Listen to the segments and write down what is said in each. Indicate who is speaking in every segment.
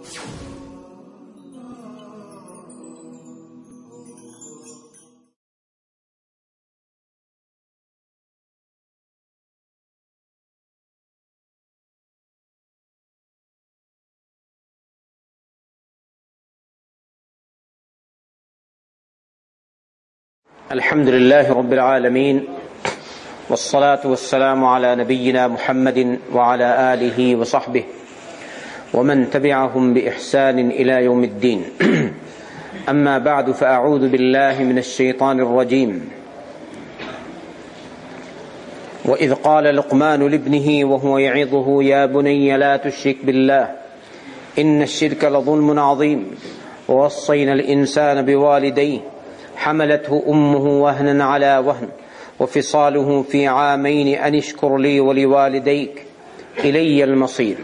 Speaker 1: الحمد لله رب العالمين والصلاة والسلام على نبينا محمد وعلى آله وصحبه. ومن تبعهم بإحسان إلى يوم الدين. أما بعد فأعوذ بالله من الشيطان الرجيم. وإذ قال لقمان لابنه وهو يعظه يا بني لا تشرك بالله إن الشرك لظلم عظيم. ووصينا الإنسان بوالديه حملته أمه وهنا على وهن وفصاله في عامين أن اشكر لي ولوالديك إلي المصير.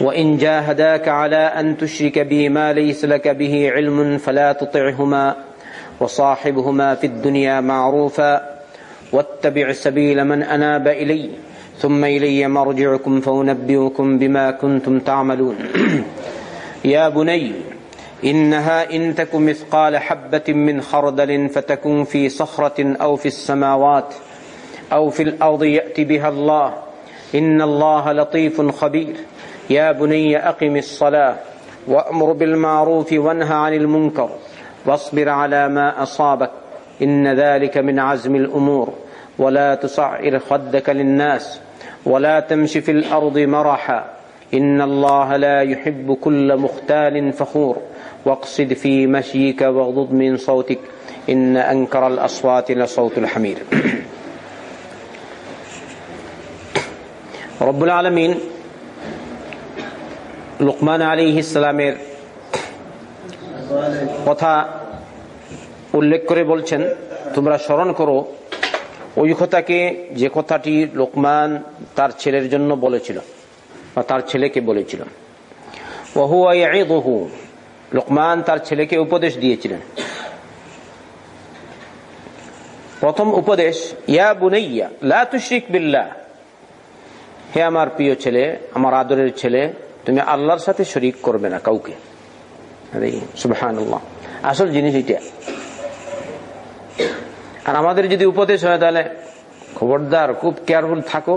Speaker 1: وإن جاهداك على أن تشرك بي ما ليس لك به علم فلا تطعهما وصاحبهما في الدنيا معروفا واتبع سبيل من أناب إلي ثم إلي مرجعكم فأنبئكم بما كنتم تعملون. يا بني إنها إن تك مثقال حبة من خردل فتكن في صخرة أو في السماوات أو في الأرض يأتي بها الله. إن الله لطيف خبير. يا بني أقم الصلاة وأمر بالمعروف وانهى عن المنكر واصبر على ما أصابك إن ذلك من عزم الأمور. ولا تصعر خدك للناس ولا تمش في الأرض مرحا. إن الله لا يحب كل مختال فخور. واقصد في مشيك واغضض من صوتك إن أنكر الأصوات لصوت الحمير. رب العالمين লুকমান আলী ইসলামের কথা উল্লেখ করে বলছেন, তোমরা স্মরণ করো, ওই কথাকে যে কথাটি লোকমান তার ছেলের জন্য বলেছিল, বা তার ছেলেকে বলেছিল। ওহু বহু লোকমান তার ছেলেকে উপদেশ দিয়েছিলেন। প্রথম উপদেশ, ইয়া বুনাইয়া, লা তুশরিক বিল্লাহ, হে আমার প্রিয় ছেলে, আমার আদরের ছেলে তুমি আল্লাহর সাথে শরিক করবে না কাউকে। আসল জিনিস এটা আর আমাদের যদি উপদেশ হয় তাহলে খবরদার, খুব কেয়ারফুল থাকো।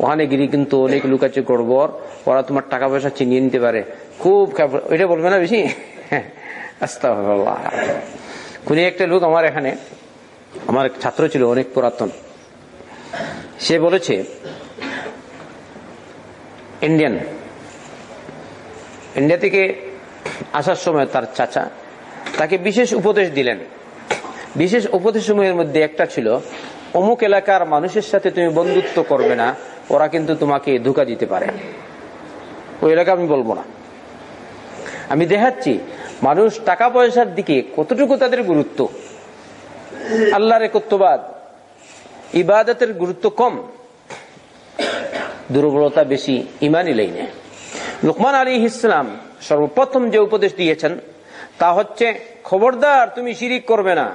Speaker 1: ওখানে গিরি কিন্তু অনেক লোক আছে গড়বড়। ওরা তোমার টাকা পয়সা চিনিয়ে নিতে পারে। খুব ওইটা বলবে না বেশি? কোন একটা লোক আমার এখানে, আমার ছাত্র ছিল, অনেক পুরাতন। সে বলেছে ইন্ডিয়ান ইন্ডিয়া থেকে আসার সময় তার চাচা তাকে বিশেষ উপদেশ দিলেন। বিশেষ উপদেশ সময়ের মধ্যে একটা ছিল, অমুক এলাকার মানুষের সাথে তুমি বন্ধুত্ব করবে না, ওরা কিন্তু তোমাকে ধোকা দিতে পারে। ওই এলাকা আমি বলব না। আমি দেখাচ্ছি, মানুষ টাকা পয়সার দিকে কতটুকু তাদের গুরুত্ব? আল্লাহর একত্ববাদ, ইবাদতের গুরুত্ব কম। দুর্বলতা বেশি, ইমানই লাইনে লুকমান আলী ইসলাম সর্বপ্রথম যে উপদেশ দিয়েছেন, তা হচ্ছে, খবরদার, তুমি শিরিক করবে না।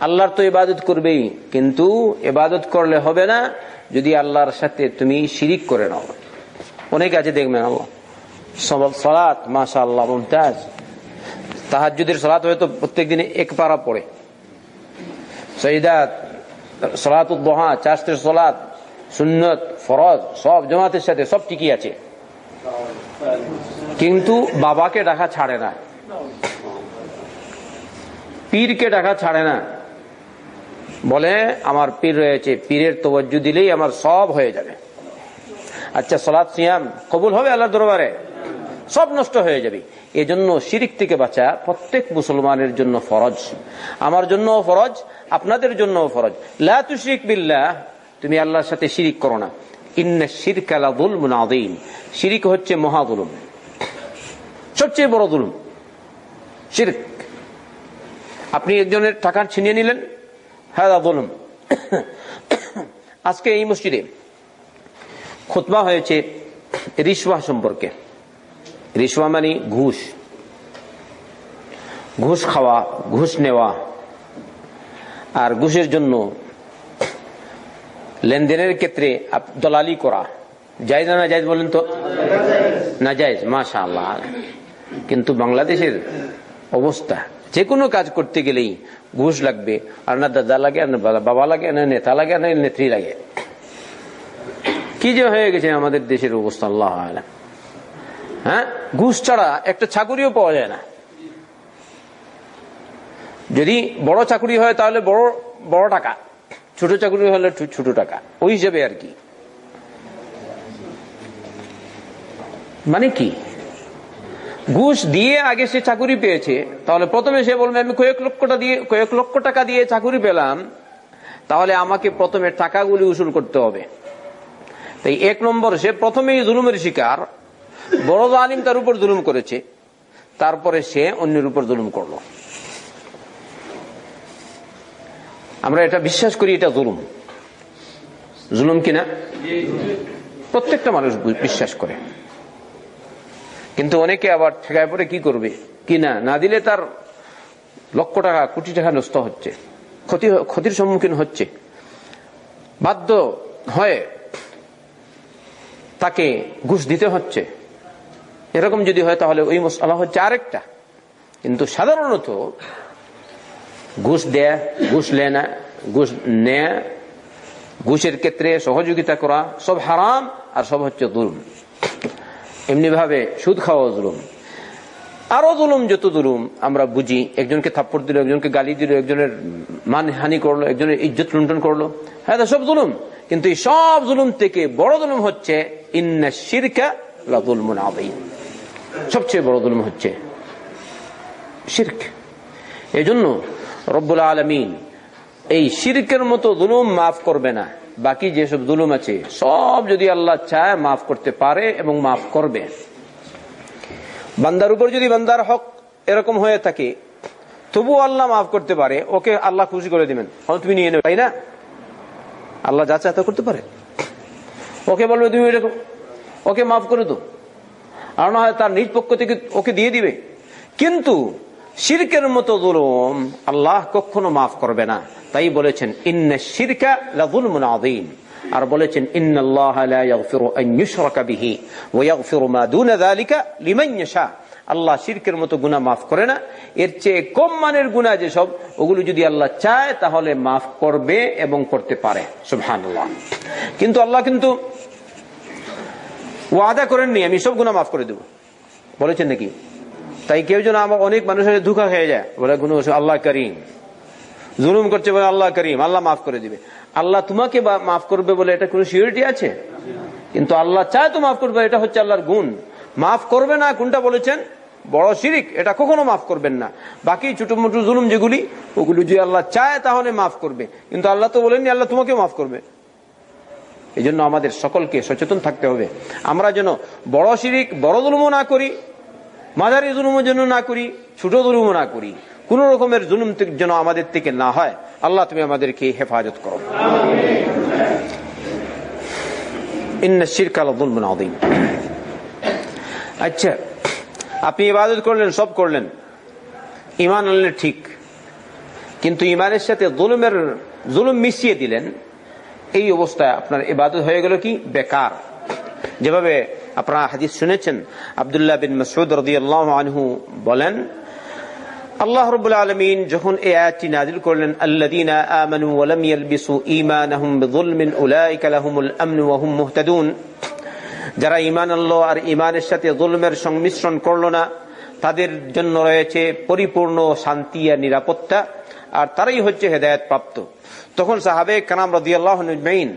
Speaker 1: আল্লাহর তো ইবাদত করবেই, কিন্তু এবাদত করলে হবে না, যদি আল্লাহর সাথে তুমি শিরিক করে নাও। অনেক আছে, দেখবেন, আল্লাহ মুমতাজ। তাহাজুদের সলাৎ হয়তো প্রত্যেক দিনে এক পারা পড়ে। সৈদাত সলাত উদ্দোহা চাষের সলাৎ সুন্নত ফরজ, সব জমাতের সাথে সব ঠিকই আছে। কিন্তু বাবাকে ডাকা ছাড়ে না। পীরকে ডাকা ছাড়ে না। বলে, আমার পীর রয়েছে, পীরের তবজ্জু দিলেই আমার সব হয়ে যাবে। আচ্ছা সলাদ সিয়াম কবুল হবে আল্লাহ দরবারে? সব নষ্ট হয়ে যাবে। এজন্য শিরিক থেকে বাঁচা প্রত্যেক মুসলমানের জন্য ফরজ। আমার জন্য ফরজ, আপনাদের জন্য ফরজ। লা তুশরিক বিল্লাহ, তুমি আল্লাহর সাথে শিরিক করো না। শিরক হচ্ছে মহা যুলুম। সবচেয়ে বড় দুলুম শিরক। আপনি একজনের টাকা ছিনিয়ে নিলেন হ্যাঁ বলুন আজকে এই মসজিদে খুতবা হয়েছে রিসওয়া সম্পর্কে। রিসওয়া মানে ঘুষ। ঘুষ খাওয়া, ঘুষ নেওয়া। আর ঘুষের জন্য লেনদেনের ক্ষেত্রে দলালি করা। যাই না যাই বলেন তো? না যায় মাশা আল্লাহ কিন্তু বাংলাদেশের অবস্থা যে কোনো কাজ করতে গেলেই ঘুষ লাগবে। আর না দাদা লাগে, আর না বাবা লাগে না নেতা লাগে না নেত্রী লাগে। কি যে হয়ে গেছে আমাদের দেশের অবস্থা, আল্লাহ। হ্যাঁ? ঘুষ ছাড়া একটা চাকুরিও পাওয়া যায় না। যদি বড় চাকুরি হয়, তাহলে বড় বড় টাকা। ছোট চাকুরি হলে ছোট টাকা। ওই হিসেবে আর কি। মানে কি? ঘুষ দিয়ে আগে সে চাকুরি পেয়েছে, তাহলে প্রথমে সে বলবে, আমি কয়েক লক্ষটা দিয়ে কয়েক লক্ষ টাকা দিয়ে চাকুরি পেলাম, তাহলে আমাকে প্রথমে টাকাগুলি উসুল করতে হবে। তাই এক নম্বর, সে প্রথমেই জুলুমের শিকার। বড় আলিম তার উপর জুলুম করেছে। তারপরে সে অন্যের উপর জুলুম করল। আমরা এটা বিশ্বাস করি, এটা জুলুম। জুলুম কিনা? প্রত্যেকটা মানুষ বিশ্বাস করে। কিন্তু অনেকে আবার ঠেকায় পরে কি করবে? কি না? না দিলে তার লক্ষ টাকা, কোটি টাকা নষ্ট হচ্ছে। ক্ষতি ক্ষতির সম্মুখীন হচ্ছে। বাধ্য হয়ে তাকে ঘুষ দিতে হচ্ছে। এরকম যদি হয় তাহলে ওই মশলা হচ্ছে আরেকটা। কিন্তু সাধারণত ঘুষ দেয়া ঘুষ লেনা ঘুষ নেয়া ঘুষের ক্ষেত্রে সহযোগিতা করা সব হারাম আর সব হচ্ছে দুলুম এমনি ভাবে সুদ খাওয়া জুলুম। আরও জুলুম যত জুলুম, আমরা বুঝি, একজনকে থাপ্পড় দিল, একজনকে গালি দিল, একজনের মান হানি করল, একজনের ইজ্জত লুণ্ঠন করল। হ্যাঁ সব জুলুম। কিন্তু এই সব জুলুম থেকে বড় জুলুম হচ্ছে, ইন্না শিরকা সবচেয়ে বড় জুলুম হচ্ছে শিরক। এই জন্য রব্বুল আলমিন এই শিরকের মতো জুলুম মাফ করবে না। বাকি যেসব জুলুম আছে, সব যদি আল্লাহ চায় মাফ করতে পারে এবং মাফ করবে। বান্দার উপর যদি বান্দার হক এরকম হয়ে থাকে তবু আল্লাহ মাফ করতে পারে, ওকে আল্লাহ খুশি করে দিবেন। তুমি নিয়ে নেবে, তাই না? আল্লাহ যা চায় তা করতে পারে। ওকে বলবে, তুমি এরকম ওকে মাফ করে দো আর না হয় তার নিজ পক্ষ থেকে ওকে দিয়ে দিবে। কিন্তু শিরকের মতো জুলুম আল্লাহ কখনো মাফ করবে না। তাই বলেছেন, ইন্না শিরকা লাযুলমুন আযীম। আর বলেছেন, ইন্নাল্লাহ লা আন ইউশরাকা বিহি ওয়া মা দুনা যালিকা লিমান আল্লাহ শিরকের মতো গুনাহ মাফ করে না। এর চেয়ে কম মানের গুনাহ যেসব, ওগুলো যদি আল্লাহ চায়, তাহলে মাফ করবে এবং করতে পারে। কিন্তু আল্লাহ কিন্তু ওয়াদা করেননি, আমি সব গুনাহ মাফ করে দেব। বলেছেন নাকি? তাই কেউ যেন আমার অনেক মানুষের ধোকা খেয়ে যায়। বলে গুণ আল্লাহ করিম। জুলুম করছে বলে আল্লাহ করিম, আল্লাহ মাফ করে দিবে। আল্লাহ তোমাকে মাফ করবে বলে এটা কোনো সিউরিটি আছে? কিন্তু আল্লাহ চায় তো মাফ করবে, এটা হচ্ছে আল্লাহর গুণ। মাফ করবে না, কোনটা বলেছেন? বড় শিরিক, এটা কখনো মাফ করবেন না। বাকি ছোট মোটো জুলুম যেগুলি, ওগুলি যদি আল্লাহ চায় তাহলে মাফ করবে। কিন্তু আল্লাহ তো বলেননি, আল্লাহ তোমাকে মাফ করবে। এই আমাদের সকলকে সচেতন থাকতে হবে। আমরা যেন বড় শিরিক, বড় জুলুমও না করি মাঝারি জুলুমের জন্য না করি, ছোট জুলুমও না করি, কোন রকমের জুলুম যেন আমাদের থেকে না হয়, আল্লাহ তুমি আমাদেরকে হেফাজত করো। আচ্ছা আপনি ইবাদত করলেন, সব করলেন। ইমান আনলেন ঠিক। কিন্তু ইমানের সাথে জুলুমের, জুলুম মিশিয়ে দিলেন, এই অবস্থায় আপনার ইবাদত হয়ে গেল কি? বেকার। যেভাবে আপনারা হাদিস শুনেছেন। আব্দুল্লাহ বিন মাসউদ রাদিয়াল্লাহু আনহু বলেন, আল্লাহ রাব্বুল আলামিন যখন এই আয়াতটি নাযিল করলেন, আল্লাযীনা আমানু ওয়া লাম ইয়ালবিসু ঈমানাহুম বিযুলমিন উলাইকা লাহুমুল আমনু ওয়া হুম মুহতাদুন। যারা ঈমান আনলো আর ঈমানের সাথে যুলমের সংমিশ্রণ করল না, তাদের জন্য রয়েছে পরিপূর্ণ শান্তি আর নিরাপত্তা, আর তারাই হচ্ছে হেদায়েত প্রাপ্ত তখন সাহাবে কানাম রাদিয়াল্লাহু আজমাইন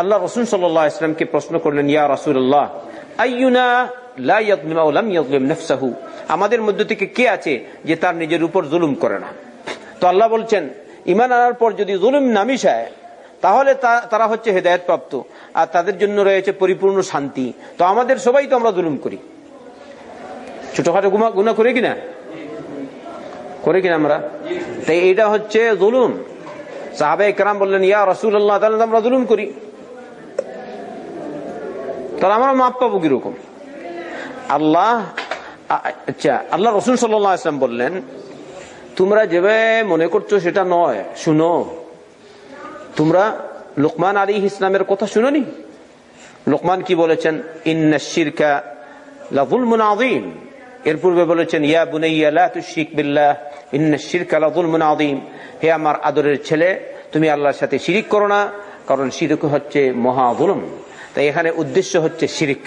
Speaker 1: আল্লাহ রসুল সাল্লাহ ইসলামকে প্রশ্ন করলেন, ইয়া নাফসাহু? আমাদের মধ্য থেকে কে আছে যে তার নিজের উপর জুলুম করে না? তো আল্লাহ বলছেন ইমান আনার পর যদি জুলুম না মিশায়, তাহলে তারা হচ্ছে হেদায়েত প্রাপ্ত আর তাদের জন্য রয়েছে পরিপূর্ণ শান্তি। তো আমাদের সবাই তো আমরা জুলুম করি। ছোটখাটো গুমা, গুণা করে কিনা? করে কিনা আমরা? তাই এটা হচ্ছে জুলুম। সাহাবে একরাম বললেন, ইয়া রসুল্লাহ তাহলে তো আমরা জুলুম করি। তাহলে আমরা মাপ পাবো কীরকম? আল্লাহ আচ্ছা আল্লাহ রসুল সাল্লাহ আসলাম বললেন, তোমরা যেভাবে মনে করছ সেটা নয়, শুনো। তোমরা লোকমান আলী ইসলামের কথা শুনোনি? লোকমান কি বলেছেন? ইন্না শিরকা এর পূর্বে বলেছেন, ইয়া বুনাইয়া, লা তুশরিক বিল্লাহ, ইন্না লাযুলমুন আযীম। হে আমার আদরের ছেলে, তুমি আল্লাহর সাথে শিরিক করো না, কারণ শিরিক হচ্ছে মহা জুলুম তাই এখানে উদ্দেশ্য হচ্ছে শিরিক।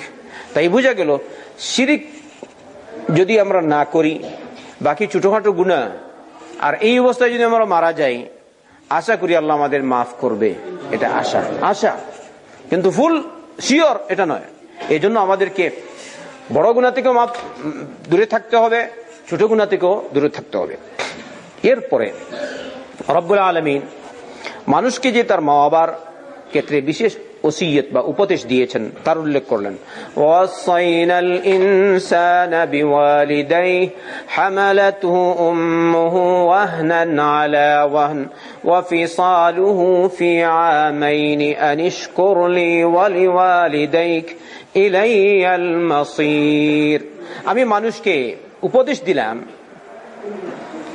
Speaker 1: তাই বোঝা গেল, শিরিক যদি আমরা না করি, বাকি ছোটখাটো গুণা আর এই অবস্থায় যদি আমরা মারা যাই, আশা করি আল্লাহ আমাদের মাফ করবে। এটা আশা। আশা। কিন্তু ফুল, শিওর এটা নয়। এই জন্য আমাদেরকে বড় গুণা থেকেও মাফ দূরে থাকতে হবে, ছোট গুণা থেকেও দূরে থাকতে হবে। এরপরে, রব্বুল আলমিন মানুষকে যে তার মা বাবার ক্ষেত্রে বিশেষ ওসিয়ত বা উপদেশ দিয়েছেন তার উল্লেখ করলেন وصينا الإنسان بوالديه حملته أمه وهنا على وهن وفصاله في عامين أن اشكر لي ولوالديك إلي المصير আমি মানুষকে উপদেশ দিলাম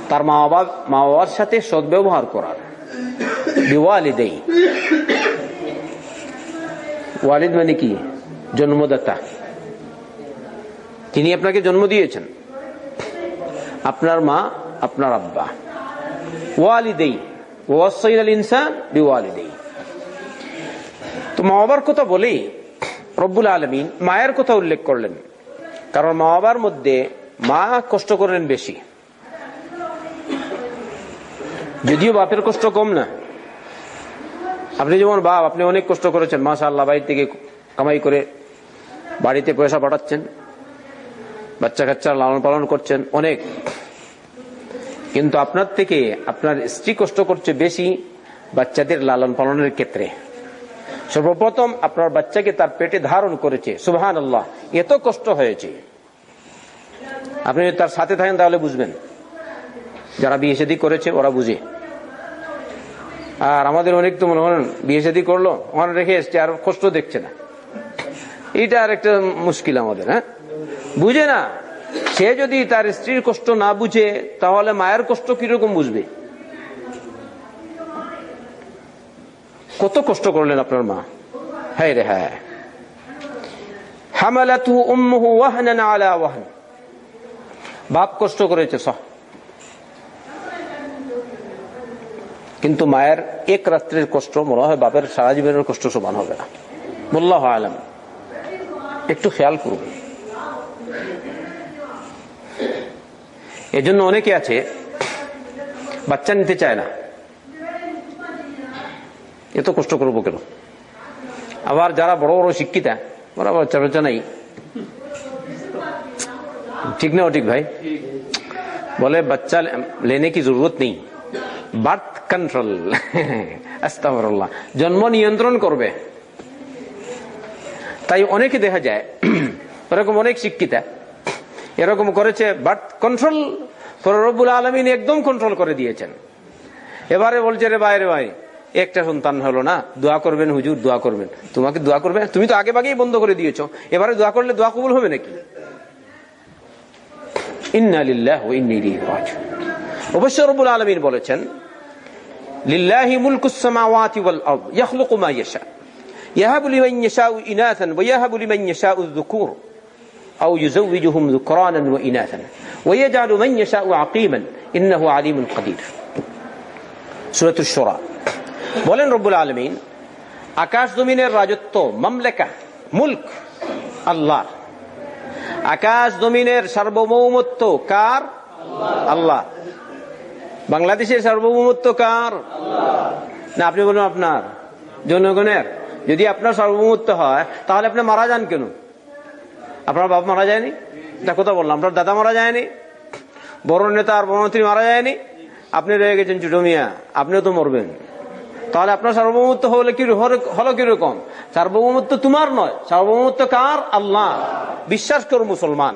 Speaker 1: তার মা বাবা মা বাবার সাথে সদ্ব্যবহার করার বিওয়ালিদেই ওয়ালিদ মানে কি? জন্মদাতা। তিনি আপনাকে জন্ম দিয়েছেন। আপনার মা, আপনার আব্বা। ওয়ালিদেই। ওয়াসাইন আল ইনসান বিওয়ালিদেই। তো মা বাবার কথা বলেই রব্বুল আলমিন মায়ের কথা উল্লেখ করলেন। কারণ মা বাবার মধ্যে মা কষ্ট করেন বেশি। যদিও বাপের কষ্ট কম না। আপনি যেমন বাপ, আপনি অনেক কষ্ট করেছেন মাসা আল্লাহ বাড়ি থেকে কামাই করে বাড়িতে পয়সা পাঠাচ্ছেন বাচ্চা কাচ্চা লালন পালন করছেন, অনেক। কিন্তু আপনার থেকে আপনার স্ত্রী কষ্ট করছে বেশি বাচ্চাদের লালন পালনের ক্ষেত্রে। সর্বপ্রথম আপনার বাচ্চাকে তার পেটে ধারণ করেছে সুবহান আল্লাহ এত কষ্ট হয়েছে। আপনি তার সাথে থাকেন তাহলে বুঝবেন। যারা বিয়ে শাদী করেছে, ওরা বুঝে। আর আমাদের অনেক তো মনে করেন বিয়ে শাদী করল, ওখানে রেখে এসছে, আর কষ্ট দেখছে না। এটা আর একটা মুশকিল আমাদের হ্যাঁ? বুঝে না? সে যদি তার স্ত্রীর কষ্ট না বুঝে, তাহলে মায়ের কষ্ট কীরকম বুঝবে? কত কষ্ট করলেন আপনার মা? হ্যাঁ রে হ্যাঁ। হামালাতু উম্মুহু ওয়াহনান আলা ওয়াহন। বাপ কষ্ট করেছে সহ কিন্তু মায়ের এক রাত্রির কষ্ট মনে হয় বাপের সারা জীবনের কষ্ট সমান হবে না। মোল্লাহ আলম। একটু খেয়াল করুন। এজন্য অনেকে আছে, বাচ্চা নিতে চায় না। এত কষ্ট করব কেন? আবার যারা বড় বড় শিক্ষিতা, ওরা বাচ্চা বাচ্চা নাই। ঠিক না ঠিক ভাই? বলে, বাচ্চা লেনে কি জরুরত নেই? বাট কন্ট্রোল আস্তাফরল্লাহ জন্ম নিয়ন্ত্রণ করবে। তাই অনেকে দেখা যায়, এরকম অনেক শিক্ষিতা, এরকম করেছে বাট কন্ট্রোল রব্বুল আলমিন একদম কন্ট্রোল করে দিয়েছেন। এবারে বলছে, রে বাইরে ভাই, একটা সন্তান হলো না, দোয়া করবেন হুজুর, দোয়া করবেন। তোমাকে দোয়া করবে? তুমি তো আগে বাগেই বন্ধ করে দিয়েছ। এবারে দোয়া করলে দোয়া কবুল হবে নাকি? অবশ্য রবুল আলমিন বলেছেন লিল্লাহি মুলকুসসামাওয়াতি ওয়াল আরদ ইয়াখলুকু মা ইয়াশা ইয়াহাবু লিমান ইয়াশাউ ইনাথান ওয়া ইয়াহাবু লিমান ইয়াশাউ الذكور أو يزوجهم ذكرانا وإناثا ويجعل من يشاء عقيما إنه عليم قدير سورة الشورى বলেন রব্বুল আলমিন আকাশ জমিনের রাজত্ব মামলেকা মুল্ক আল্লাহ আকাশ জমিনের সার্বভৌমত্ব কার আল্লাহ বাংলাদেশের সার্বভৌমত্ব কার? না, আপনি বলুন আপনার, জনগণের। যদি আপনার সার্বভৌমত্ব হয়, তাহলে আপনি মারা যান কেন? আপনার বাপ মারা যায়নি? এটা কথা বললাম, আপনার দাদা মারা যায়নি? বড় নেতা আর বড়মন্ত্রী মারা যায়নি? আপনি রয়ে গেছেন ছোট মিয়া, আপনিও তো মরবেন। তাহলে আপনার সার্বভৌমত্ব হলে কি হলো কীরকম? সার্বভৌমত্ব তোমার নয়, সার্বভৌমত্ব কার? আল্লাহ। বিশ্বাস করো মুসলমান।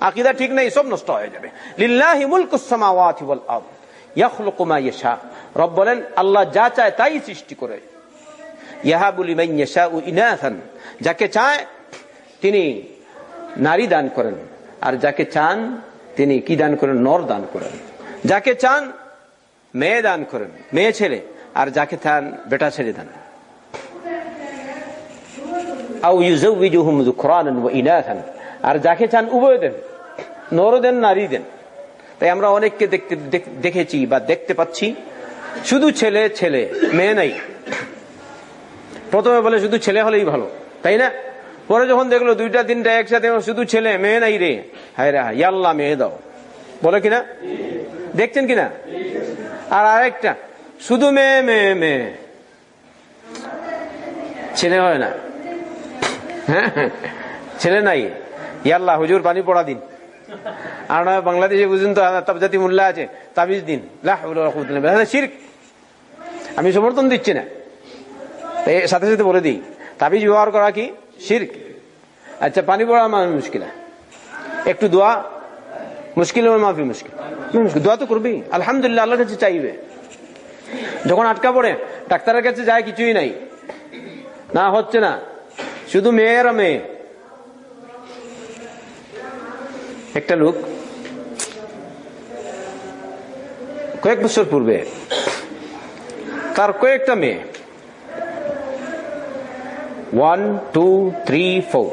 Speaker 1: আকিদা ঠিক নেই, সব নষ্ট হয়ে যাবে। লিল্লাহি মুলকুস সামাওয়াতি ওয়াল আরদ মা রব বলেন, আল্লাহ যা চায় তাই সৃষ্টি করে। ইয়াহাবু লিমান ইয়াশাউ ইনাথান যাকে চায়, তিনি নারী দান করেন। আর যাকে চান, তিনি কি দান করেন? নর দান করেন। যাকে চান, মেয়ে দান করেন, মেয়ে ছেলে। আর যাকে চান, বেটা ছেলে দান। আর যাকে চান, উভয় দেন। নর দেন নারী দেন। তাই আমরা অনেককে দেখতে, দেখ- দেখেছি বা দেখতে পাচ্ছি। শুধু ছেলে ছেলে, মেয়ে নাই। প্রথমে বলে শুধু ছেলে হলেই ভালো, তাই না? পরে যখন দেখল দুইটা, তিনটা একসাথে শুধু ছেলে, মেয়ে নাই রে। হায় রে ইয়াল্লা, মেয়ে দাও। বলে কিনা? দেখছেন কিনা? আর আরেকটা, শুধু মেয়ে মেয়ে মেয়ে। ছেলে হয় না। হ্যাঁ ছেলে নাই। ইয়াল্লা, হুজুর পানি পড়া দিন। আর নয় বাংলাদেশে বুঝুন তো তাবজাতি মোল্লা আছে, তাবিজ দিন। শিরক। আমি সমর্থন দিচ্ছি না। সাথে সাথে বলে দিই, তাবিজ ব্যবহার করা কি? শিরক। আচ্ছা পানি পড়া মানে মুশকিল একটু দোয়া, মুশকিল মাফি মুশকিল। মুশকিল? দোয়া তো করবি। আলহামদুলিল্লাহ, আল্লাহর কাছে চাইবে। যখন আটকা পড়ে, ডাক্তারের কাছে যায়, কিছুই নাই। না হচ্ছে না। শুধু মেয়ের মেয়ে। একটা লোক কয়েক বছর পূর্বে তার কয়েকটা মেয়ে। ওয়ান টু থ্রি ফোর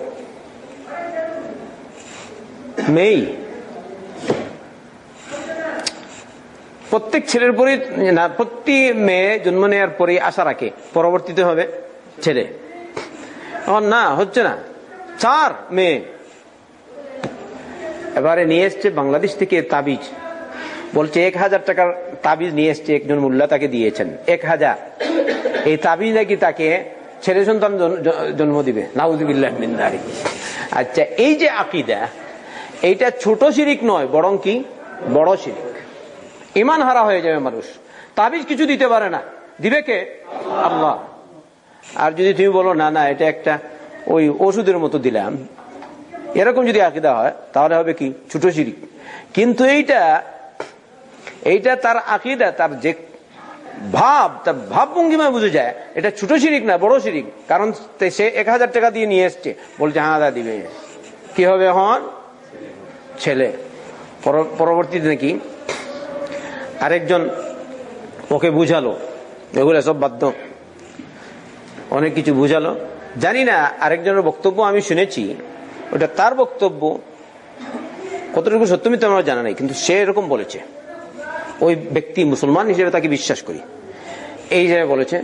Speaker 1: মেয়ে প্রত্যেক ছেলের পরে না, প্রতি মেয়ে জন্ম নেওয়ার পরে আশা রাখে, পরবর্তীতে হবে ছেলে। এখন না, হচ্ছে না। চার মেয়ে। এবারে নিয়ে এসছে বাংলাদেশ থেকে তাবিজ। বলছে, এক হাজার টাকার তাবিজ নিয়ে এসছে একজন মোল্লা, তাকে দিয়েছেন। এক হাজার। এই তাবিজ নাকি তাকে ছেলে সন্তান জন- জন্ম দিবে। নাউজুবিল্লাহ যালিক। আচ্ছা এই যে আকিদা, এইটা ছোট শিরিক নয়, বরং কি? বড় শিরিক। ইমান হারা হয়ে যাবে মানুষ। তাবিজ কিছু দিতে পারে না। দিবে কে? আল্লাহ। আর যদি তুমি বলো, না না, এটা একটা ওই ওষুধের মতো দিলাম। এরকম যদি আকিদা হয়, তাহলে হবে কি? ছোট শিরিক কিন্তু এইটা এইটা তার আকিদা, তার যে ভাব, তার ভাব ভঙ্গিমায় বুঝে যায়, এটা ছোট শিরিক না, বড় শিরিক কারণ সে এক হাজার টাকা দিয়ে নিয়ে এসছে। বলছে হ্যাঁ দা দিবে। কি হবে হন ছেলে। পরবর্তীতে নাকি আরেকজন ওকে বুঝালো। এগুলো সব বাধ্য। অনেক কিছু বুঝালো। জানি না, আরেকজনের বক্তব্য আমি শুনেছি। ওটা তার বক্তব্য। কতটুকু সত্য মিথ্যা আমার জানা নাই, কিন্তু সে এরকম বলেছে। ওই ব্যক্তি মুসলমান হিসেবে তাকে বিশ্বাস করি। এই জায়গায় বলেছে,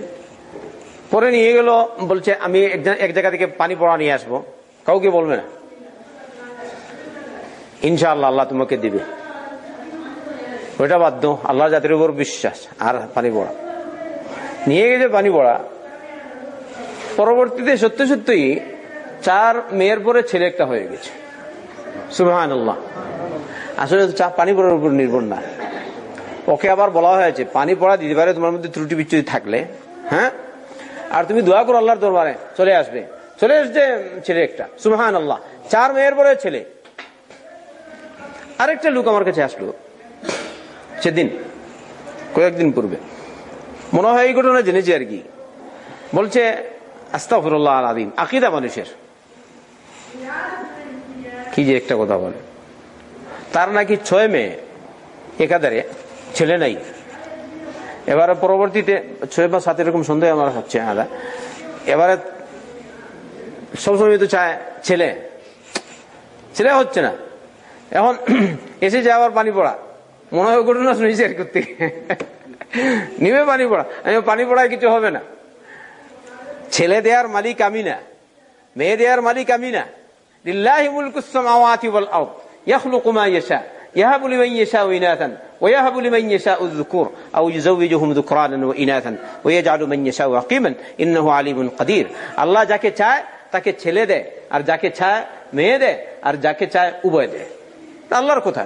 Speaker 1: পরে নিয়ে গেল, বলছে, আমি এক জায়গা থেকে পানি পড়া নিয়ে আসব। কাউকে বলবে না। ইনশাআল্লাহ আল্লাহ তোমাকে দিবে। ওইটা বাধ্য আল্লাহ জাতির উপর বিশ্বাস আর পানি পড়া। নিয়ে গেছে পানি পড়া, পরবর্তীতে সত্যি সত্যি চার মেয়ের পরে ছেলে একটা হয়ে গেছে। সুবহান আল্লাহ আসলে চা পানি পড়ার উপর নির্ভর না। ওকে আবার বলা হয়েছে, পানি পড়া দিতে পারে, তোমার মধ্যে ত্রুটি বিচ্যুতি থাকলে। হ্যাঁ? আর তুমি দোয়া করো আল্লাহর দরবারে, চলে আসবে। চলে এসছে ছেলে একটা। সুবহান আল্লাহ চার মেয়ের পরে ছেলে। আরেকটা লোক আমার কাছে আসলো। সেদিন, কয়েকদিন পূর্বে। মনে হয় এই ঘটনা জেনেছি আর কি। বলছে আস্তাফরুল্লাহ আদিম আকিদা মানুষের। কি যে একটা কথা বলে। তার নাকি ছয় মেয়ে, একাধারে ছেলে নাই। এবারে পরবর্তীতে, ছয় বা সাত এরকম সন্দেহ আমার হচ্ছে আদা এবারে সবসময় তো চায় ছেলে। ছেলে হচ্ছে না। এখন এসে আবার পানি পড়া। মনে হয় ঘটনা শুনেছি আর করতে। নিবে পানি পড়া। আমি পানি পড়ায় কিছু হবে না। ছেলে দেয়ার মালিক আমি না। মেয়ে দেয়ার মালিক আমি না। লিল্লাহি মুলকুস সামাওয়াতি ওয়াল আরদ ইয়াখলুকু মা ইয়াশা يهب لمن يشاء إناثا ويهب لمن يشاء الذكور أو يزوجهم ذكرانا وإناثا ويجعل من يشاء عقيما إنه عليم قدير আল্লাহ যাকে চায় তাকে ছেলে দেয় আর যাকে চায় মেয়ে দেয় আর যাকে চায় উভয় দেয় তা আল্লাহর কথা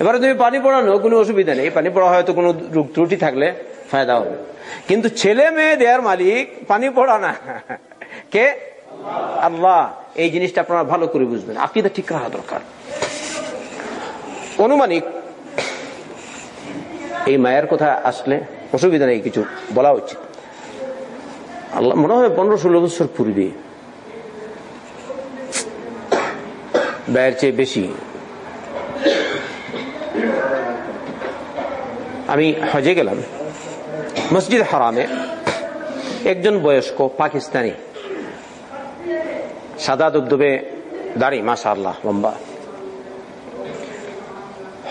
Speaker 1: এবারে তুমি পানি পড়ানো কোনো অসুবিধা নেই পানি পড়া হয়তো কোনো রোগ ত্রুটি থাকলে ফায়দা হবে কিন্তু ছেলে মেয়ে দেওয়ার মালিক পানি পড়া না কে আল্লাহ, এই জিনিসটা আপনারা ভালো করে বুঝবেন। আকিদা ঠিক রাখা দরকার। অনুমানিক, এই মায়ের কথা আসলে অসুবিধা নেই, কিছু বলা উচিত। আল্লাহ, মনে হয় পনেরো ষোলো বছর পূর্বে ব্যয়ের চেয়ে বেশি আমি হজে গেলাম। মসজিদ হারামে একজন বয়স্ক পাকিস্তানি সাদা দুবদুবে দাড়ি মাসা আল্লাহ লম্বা।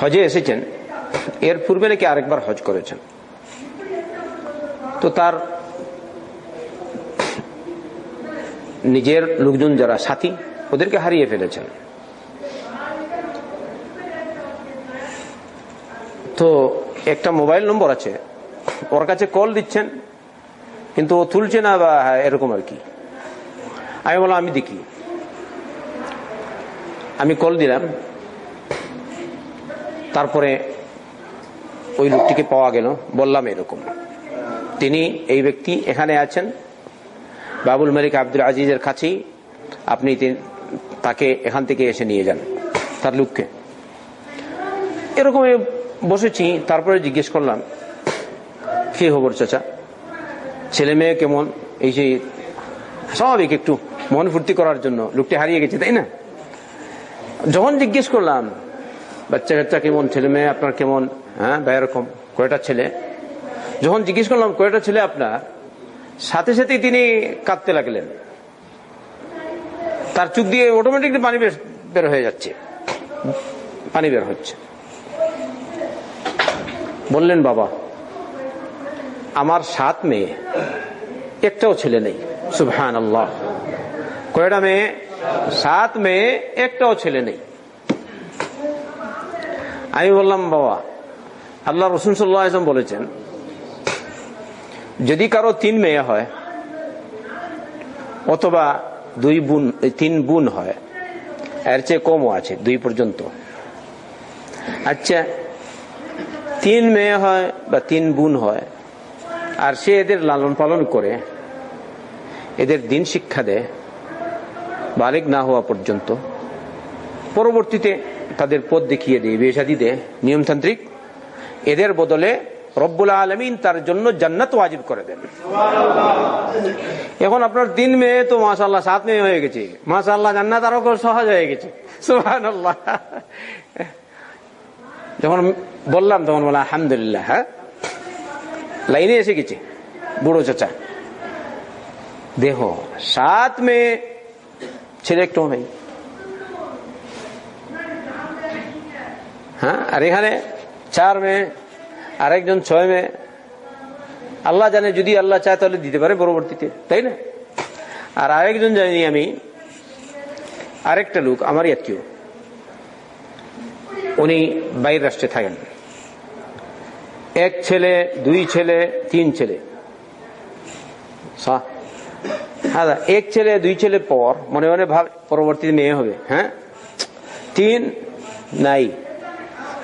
Speaker 1: হজে এসেছেন, এর পূর্বে নাকি আরেকবার হজ করেছেন। তো তার নিজের লোকজন যারা, সাথী, ওদেরকে হারিয়ে ফেলেছেন। তো একটা মোবাইল নম্বর আছে, ওর কাছে কল দিচ্ছেন, কিন্তু ও তুলছে না বা এরকম আর কি। আমি বললাম আমি দেখি। আমি কল দিলাম। তারপরে ওই লোকটিকে পাওয়া গেল। বললাম এরকম। তিনি এই ব্যক্তি এখানে আছেন। বাবুল মালিক আব্দুল আজিজের কাছেই আপনি তাকে এখান থেকে এসে নিয়ে যান, তার লোককে। এরকম বসেছি। তারপরে জিজ্ঞেস করলাম, কি খবর চাচা? ছেলে মেয়ে কেমন? এই যে স্বাভাবিক একটু। মন ফুর্তি করার জন্য। লোকটি হারিয়ে গেছে, তাই না? যখন জিজ্ঞেস করলাম, বাচ্চা কাচ্চা কেমন? ছেলে মেয়ে আপনার কেমন? হ্যাঁ বা এরকম। কয়টা ছেলে? যখন জিজ্ঞেস করলাম, কয়টা ছেলে আপনার? সাথে সাথেই তিনি কাঁদতে লাগলেন। তার চুপ দিয়ে অটোমেটিকলি পানি বের হয়ে যাচ্ছে। পানি বের হচ্ছে। বললেন, বাবা, আমার সাত মেয়ে, একটাও ছেলে নেই। সুবহান আল্লাহ কয়টা মেয়ে? সাত মেয়ে, একটাও ছেলে নেই। আমি বললাম, বাবা, আল্লাহ রসুন সাল্লাম বলেছেন, যদি কারও তিন মেয়ে হয়, অথবা দুই বোন, তিন বোন হয়, এর চেয়ে কমও আছে, দুই পর্যন্ত। আচ্ছা তিন মেয়ে হয় বা তিন বোন হয়, আর সে এদের লালন পালন করে, এদের দিন শিক্ষা দেয় বালিক না হওয়া পর্যন্ত। পরবর্তীতে তাদের পথ দেখিয়ে দেয় বেসাদি দেয় নিয়মতান্ত্রিক। এদের বদলে রব্বুল আলমিন তার জন্য জান্নাত ওয়াজিব করে দেন। এখন আপনার তিন মেয়ে তো মাসাল্লাহ সাত মেয়ে হয়ে গেছে। মাসাল্লাহ জান্নাত আরও সহজ হয়ে গেছে। সুহান যখন বললাম তখন বলা আলহামদুলিল্লাহ হ্যাঁ? লাইনে এসে গেছে, বুড়ো চাচা, দেহ, সাত মেয়ে ছেলে একটু নেই হ্যাঁ আর এখানে চার মেয়ে, আরেকজন ছয় মেয়ে। আল্লাহ জানে, যদি আল্লাহ চায় তাহলে দিতে পারে পরবর্তীতে, তাই না? আর আরেকজন জানি আমি, আরেকটা লোক আমারই আত্মীয় উনি বাইরের রাষ্ট্রে থাকেন। এক ছেলে, দুই ছেলে, তিন ছেলে। হ্যাঁ এক ছেলে, দুই ছেলে পর, মনে মনে ভাব, পরবর্তীতে মেয়ে হবে হ্যাঁ? তিন, নাই।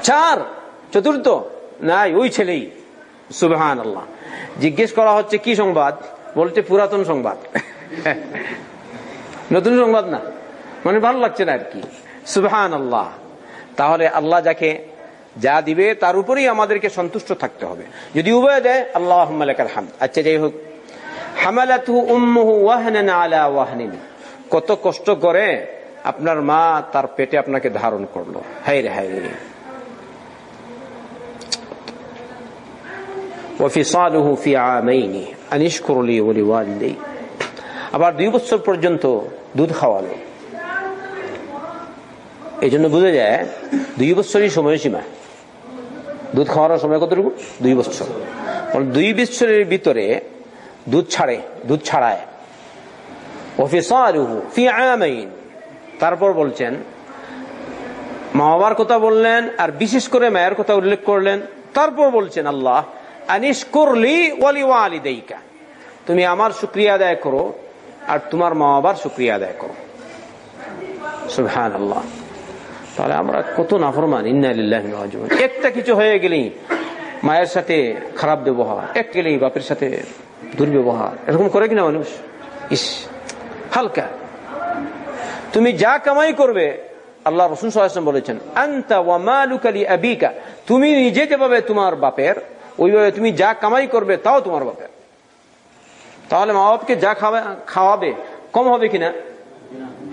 Speaker 1: চার, চতুর্থ, নাই, ওই ছেলেই। সুবহান আল্লাহ জিজ্ঞেস করা হচ্ছে, কি সংবাদ? বলছে, পুরাতন সংবাদ। নতুন সংবাদ না? মানে ভালো লাগছে না আর কি। সুবহান আল্লাহ তাহলে আল্লাহ যাকে যা দিবে, তার উপরেই আমাদেরকে সন্তুষ্ট থাকতে হবে। যদি উভয় দেয় আল্লাহ আচ্ছা যাই হোক। আলা কত কষ্ট করে আপনার মা তার পেটে আপনাকে ধারণ করল। হাই রে হাই রে। ফি আবার দুই বছর পর্যন্ত দুধ খাওয়ালো। এই জন্য বোঝা যায়, দুই বছরই সময়সীমা। দুধ খাওয়ানোর সময় কতটুকু? দুই বছর। দুই বছরের ভিতরে দুধ ছাড়ে, দুধ ছাড়ায়। তারপর বলছেন, মা বাবার কথা বললেন আর বিশেষ করে মায়ের কথা উল্লেখ করলেন। তারপর বলছেন, আল্লাহ আনিস করলি ওয়ালি ওয়ালি দেইকা তুমি আমার শুক্রিয়া আদায় করো আর তোমার মা বাবার শুক্রিয়া আদায় করো। সুবহান আল্লাহ তাহলে আমরা কত নাফরমান একটা কিছু হয়ে গেলেই মায়ের সাথে খারাপ ব্যবহার, এক গেলেই বাপের সাথে দুর্ব্যবহার। এরকম করে কিনা মানুষ? ইস, হালকা। তুমি যা কামাই করবে, আল্লাহ রসুন বলেছেন তুমি নিজে যেভাবে তোমার বাপের, ওইভাবে তুমি যা কামাই করবে, তাও তোমার বাপের। তাহলে মা বাপকে যা খাওয়াবে, কম হবে কিনা?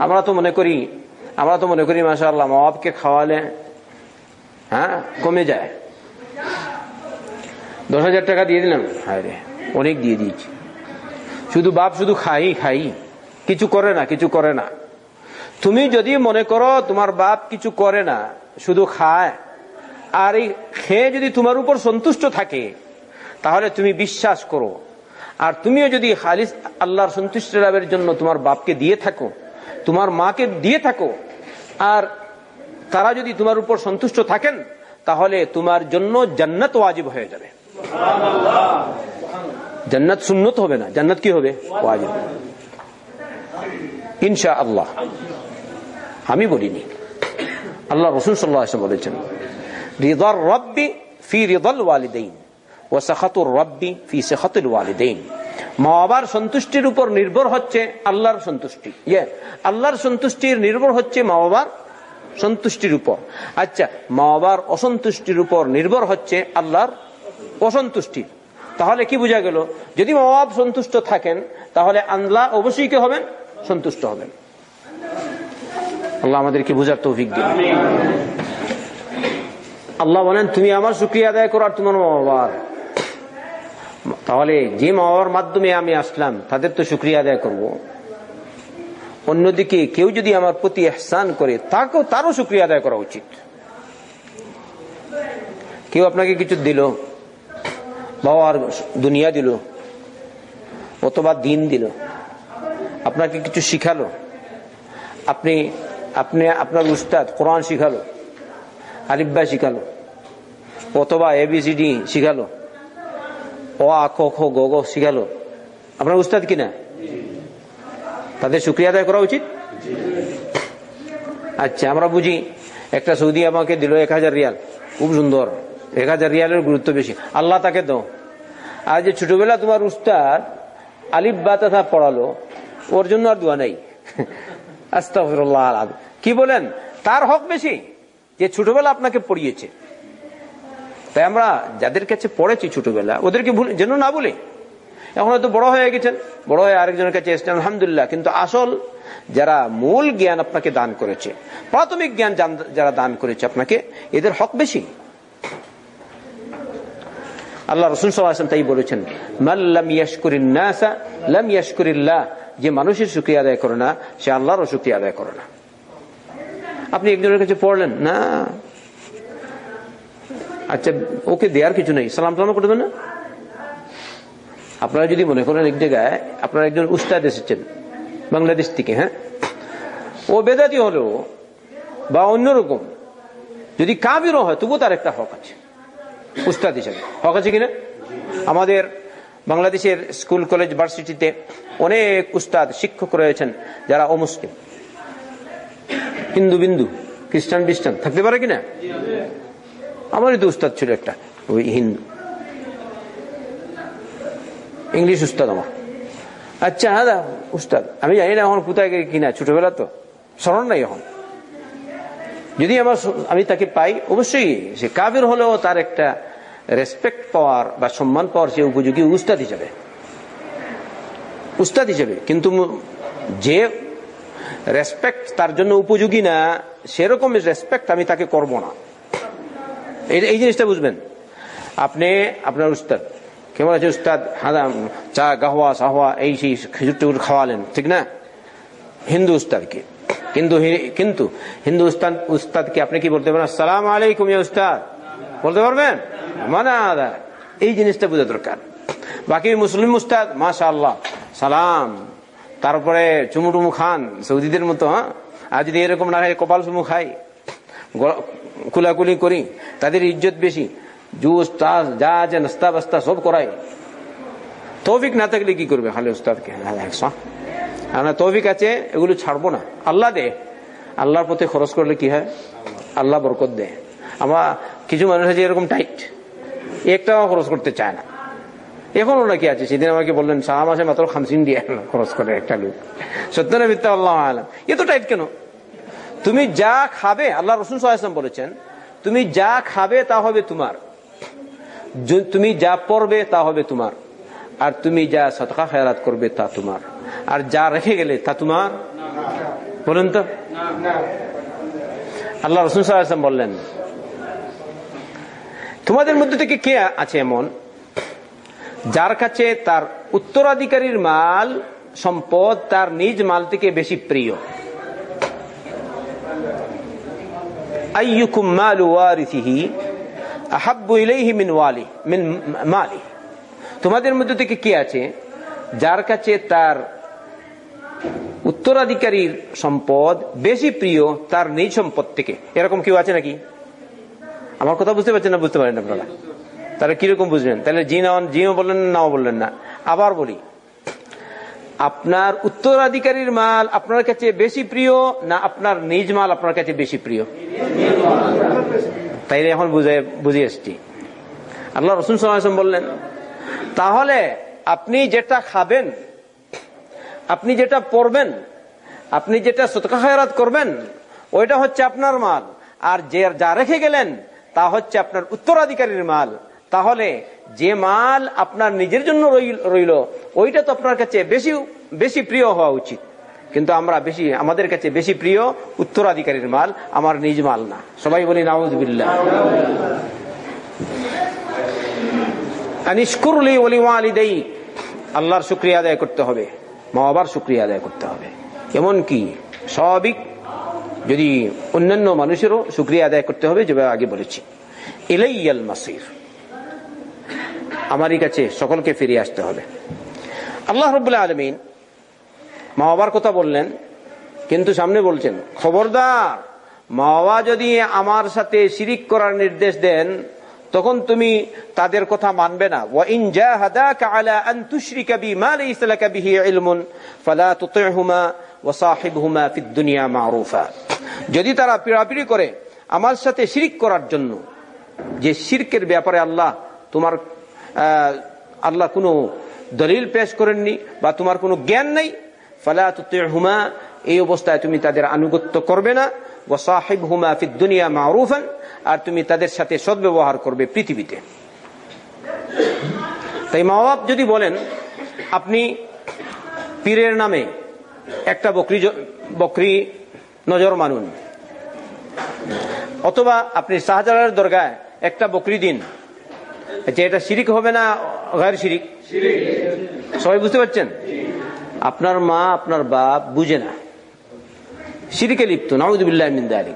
Speaker 1: আমরা তো মনে করি, আমরা তো মনে করি মাসা আল্লাহ মা বাপকে খাওয়ালে হ্যাঁ কমে যায়। দশ হাজার টাকা দিয়ে দিলাম। অনেক দিয়ে দিয়েছি। শুধু বাপ শুধু খাই খাই। কিছু করে না, কিছু করে না। তুমি যদি মনে করো তোমার বাপ কিছু করে না, শুধু খায়, আর এই খেয়ে যদি তোমার উপর সন্তুষ্ট থাকে, তাহলে তুমি বিশ্বাস করো। আর তুমিও যদি খালিস আল্লাহর সন্তুষ্টি লাভের জন্য তোমার বাপকে দিয়ে থাকো, তোমার মাকে দিয়ে থাকো, আর তারা যদি তোমার উপর সন্তুষ্ট থাকেন, তাহলে তোমার জন্য জান্নাত ওয়াজিব হয়ে যাবে। জান্নাত সুন্নত হবে না। জান্নাত কি হবে? ইনশা আল্লাহ আমি বলিনি। আল্লাহ রসুল সাল্লাহ বলেছেন, রিদার রব্বি ফি রিদাল ওয়ালিদাইন ও সাখাতুর রব্বি ফি সাখাতুল ওয়ালিদাইন। মা বাবার সন্তুষ্টির উপর নির্ভর হচ্ছে আল্লাহর সন্তুষ্টি। ইয়ে আল্লাহর সন্তুষ্টির নির্ভর হচ্ছে মা বাবার সন্তুষ্টির উপর। আচ্ছা মা বাবার অসন্তুষ্টির উপর নির্ভর হচ্ছে আল্লাহর অসন্তুষ্টি। তাহলে কি বোঝা গেল? যদি মা বাপ সন্তুষ্ট থাকেন, তাহলে আল্লাহ অবশ্যই কে হবেন? সন্তুষ্ট হবেন। আল্লাহ আমাদেরকে বুঝার তৌফিক দিন। আল্লাহ বলেন, তুমি আমার শুক্রিয়া আদায় করো আর তোমার মা বাবার তাহলে যে মা বাবার মাধ্যমে আমি আসলাম, তাদের তো শুক্রিয়া আদায় করব। অন্যদিকে কেউ যদি আমার প্রতি এহসান করে, তাকেও তারও শুক্রিয়া আদায় করা উচিত। কেউ আপনাকে কিছু দিল? বাবার দুনিয়া দিল অথবা দিন দিল। আপনাকে কিছু শিখালো? আপনি আপনি, আপনার উস্তাদ কোরআন শিখালো? আলিব্বা শিখালো? অথবা এবিসিডি শিখালো? ও আ খ, গ গ শিখালো? আপনার উস্তাদ কিনা? তাদের শুক্রিয়া আদায় করা উচিত? আচ্ছা আমরা বুঝি একটা সৌদি আমাকে দিল এক হাজার রিয়াল। খুব সুন্দর। এক হাজার রিয়ালের গুরুত্ব বেশি। আল্লাহ তাকে দাও। আর যে ছোটবেলা তোমার উস্তাদ আলিফ বা তথা পড়ালো, ওর জন্য আর দোয়া নেই। কি বলেন? তার হক বেশি যে ছোটবেলা আপনাকে পড়িয়েছে। তাই আমরা যাদের কাছে পড়েছি ছোটবেলা, ওদেরকে যেন না বলে। এখন হয়তো বড় হয়ে গেছেন, বড় হয়ে আরেকজনের কাছে এসছেন, আলহামদুলিল্লাহ। কিন্তু আসল যারা মূল জ্ঞান আপনাকে দান করেছে, প্রাথমিক জ্ঞান যারা দান করেছে আপনাকে, এদের হক বেশি। আল্লাহ রসুল সাল্লাম তাই বলেছেন মাল্লাম যে মানুষের শুক্রিয়া আদায় করে না, সে আল্লাহরও শুক্রিয়া আদায় করে না। আপনি একজনের কাছে পড়লেন, না। আচ্ছা ওকে দেওয়ার কিছু নেই, সালাম সালাম করবেন না? আপনারা যদি মনে করেন এক জায়গায় আপনারা একজন উস্তাদ এসেছেন, বাংলাদেশ থেকে হ্যাঁ? ও বেদাতি হলেও বা অন্যরকম যদি কাবিরও হয়, তবুও তার একটা হক আছে। উস্তাদ হিসাবে। হক আছে কিনা? আমাদের বাংলাদেশের স্কুল, কলেজ, ভার্সিটিতে অনেক উস্তাদ, শিক্ষক রয়েছেন যারা অমুসলিম। হিন্দু বিন্দু, খ্রিস্টান খ্রিস্টান, থাকতে পারে কিনা? আমারই তো উস্তাদ ছিল একটা, ওই হিন্দু। ইংলিশ উস্তাদ আমার। আচ্ছা হ্যাঁ উস্তাদ, আমি জানি না এখন কোথায় কিনা, ছোটবেলা তো, স্মরণ নাই এখন। যদি আমার আমি তাকে পাই, অবশ্যই সে কাবির হলেও তার একটা রেসপেক্ট পাওয়ার বা সম্মান পাওয়ার সে উপযোগী উস্তাদ হিসেবে। উস্তাদ হিসেবে। কিন্তু যে রেসপেক্ট তার জন্য উপযোগী না, সেরকম রেসপেক্ট আমি তাকে করব না। এই জিনিসটা বুঝবেন। আপনি, আপনার উস্তাদ, কেমন আছে উস্তাদ? হাদাম চা, গাহওয়া, সাহওয়া, এই সেই খেজুর টেজুর খাওয়ালেন, ঠিক না? হিন্দু উস্তাদকে। কিন্তু কিন্তু হিন্দু উস্তাদ, উস্তাদকে আপনি কি বলতে পারেন আসসালাম আলাইকুম উস্তাদ। বলতে পারবেন? মানে এই জিনিসটা বোঝা দরকার। বাকি মুসলিম উস্তাদ মাশা আল্লাহ সালাম। তারপরে চুমুটুমু খান, সৌদিদের মতো হ্যাঁ? আর যদি এরকম না খাই কপাল চুমু খাই। কুলাকুলি করি, তাদের ইজ্জত বেশি। জুস, তাস, যা আছে নাস্তা বাস্তা সব করাই। তৌফিক না থাকলে কি করবে খালি উস্তাদকে? আমরা তৌফিক আছে, এগুলো ছাড়বো না। আল্লাহ দে। আল্লাহর পথে খরচ করলে কি হয়? আল্লাহ বরকত দে। আমার কিছু মানুষ আছে এরকম টাইট এক টাকা খরচ করতে চায় না। এখন কি আছে। সেদিন আমাকে বললেন, সারা মাসে মাত্র খামসিন দিয়ে খরচ করে একটা লোক। সত্য না মিথ্যা? আল্লাহ আলম। এ তো টাইট কেন? তুমি যা খাবে, আল্লাহ রসুন সাল্লাম বলেছেন, তুমি যা খাবে তা হবে তোমার। তুমি যা পড়বে তা হবে তোমার। আর তুমি যা সতকা খেয়ালাত করবে তা তোমার। আর যা রেখে গেলে তা তোমার? বলুন তো। আল্লাহ সাল্লাম বললেন, তোমাদের মধ্যে থেকে কে আছে এমন যার কাছে তার উত্তরাধিকারীর মাল, সম্পদ তার নিজ মাল থেকে বেশি প্রিয়? তোমাদের মধ্যে থেকে কে আছে যার কাছে তার উত্তরাধিকারীর সম্পদ বেশি প্রিয়, তার নিজ সম্পদ থেকে। এরকম কেউ আছে নাকি? আমার কথা বুঝতে পারছেন না, বুঝতে পারেন আপনারা। তাহলে কীরকম বুঝবেন? তাহলে জি না, জিও বললেন নাও বললেন না। আবার বলি, আপনার উত্তরাধিকারীর মাল আপনার কাছে বেশি প্রিয় না আপনার নিজ মাল আপনার কাছে বেশি প্রিয়? তাই এখন বুঝে বুঝে এসছি। আল্লাহ রসুন সাল্লাম বললেন, তাহলে আপনি যেটা খাবেন, আপনি যেটা পড়বেন আপনি যেটা সতকা খায়রাত করবেন, ওইটা হচ্ছে আপনার মাল। আর যে যা রেখে গেলেন, তা হচ্ছে আপনার উত্তরাধিকারীর মাল। তাহলে যে মাল আপনার নিজের জন্য রইল, ওইটা তো আপনার কাছে বেশি বেশি প্রিয় হওয়া উচিত। কিন্তু আমরা বেশি, আমাদের কাছে বেশি প্রিয় উত্তরাধিকারীর মাল, আমার নিজ মাল না। সবাই বলি, নাউজবিল্লাহ। আল্লাহর শুক্রিয়া আদায় করতে হবে। মা বাবার শুক্রিয়া আদায় করতে হবে। এমন কি? স্বাভাবিক। যদি অন্যান্য মানুষেরও শুক্রিয়া আদায় করতে হবে, যেভাবে আগে বলেছি। ইলাইয়াল মাসির। আমারই কাছে সকলকে ফিরে আসতে হবে। আল্লাহ রবুল্লাহ আলমিন মা বাবার কথা বললেন, কিন্তু সামনে বলছেন, খবরদার, মা বাবা যদি আমার সাথে শিরিক করার নির্দেশ দেন তখন তুমি তাদের কথা মানবে না। যদি তারা পিড়াপিড়ি করে আমার সাথে শিরিক করার জন্য, যে শিরকের ব্যাপারে আল্লাহ তোমার আল্লাহ কোনো দলিল পেশ করেননি বা তোমার কোনো জ্ঞান নেই, ফালা তুতি'হুমা এই অবস্থায় তুমি তাদের আনুগত্য করবে না। ওয়া সাহিবহুমা ফিদ দুনিয়া মারুফান, আর তুমি তাদের সাথে সদ্ব্যবহার করবে পৃথিবীতে। তাই মা বাপ যদি বলেন, আপনি পীরের নামে একটা বকরি বকরি নজর মানুন, অথবা আপনি শাহজালালের দরগায় একটা বকরি দিন, যে এটা শিরিক হবে না গায়ের শিরিক? সবাই বুঝতে পারছেন? আপনার মা, আপনার বাপ বুঝে না। শিরিকে লিপ্ত নাউদুবিল্লাহ মিন্দা আলী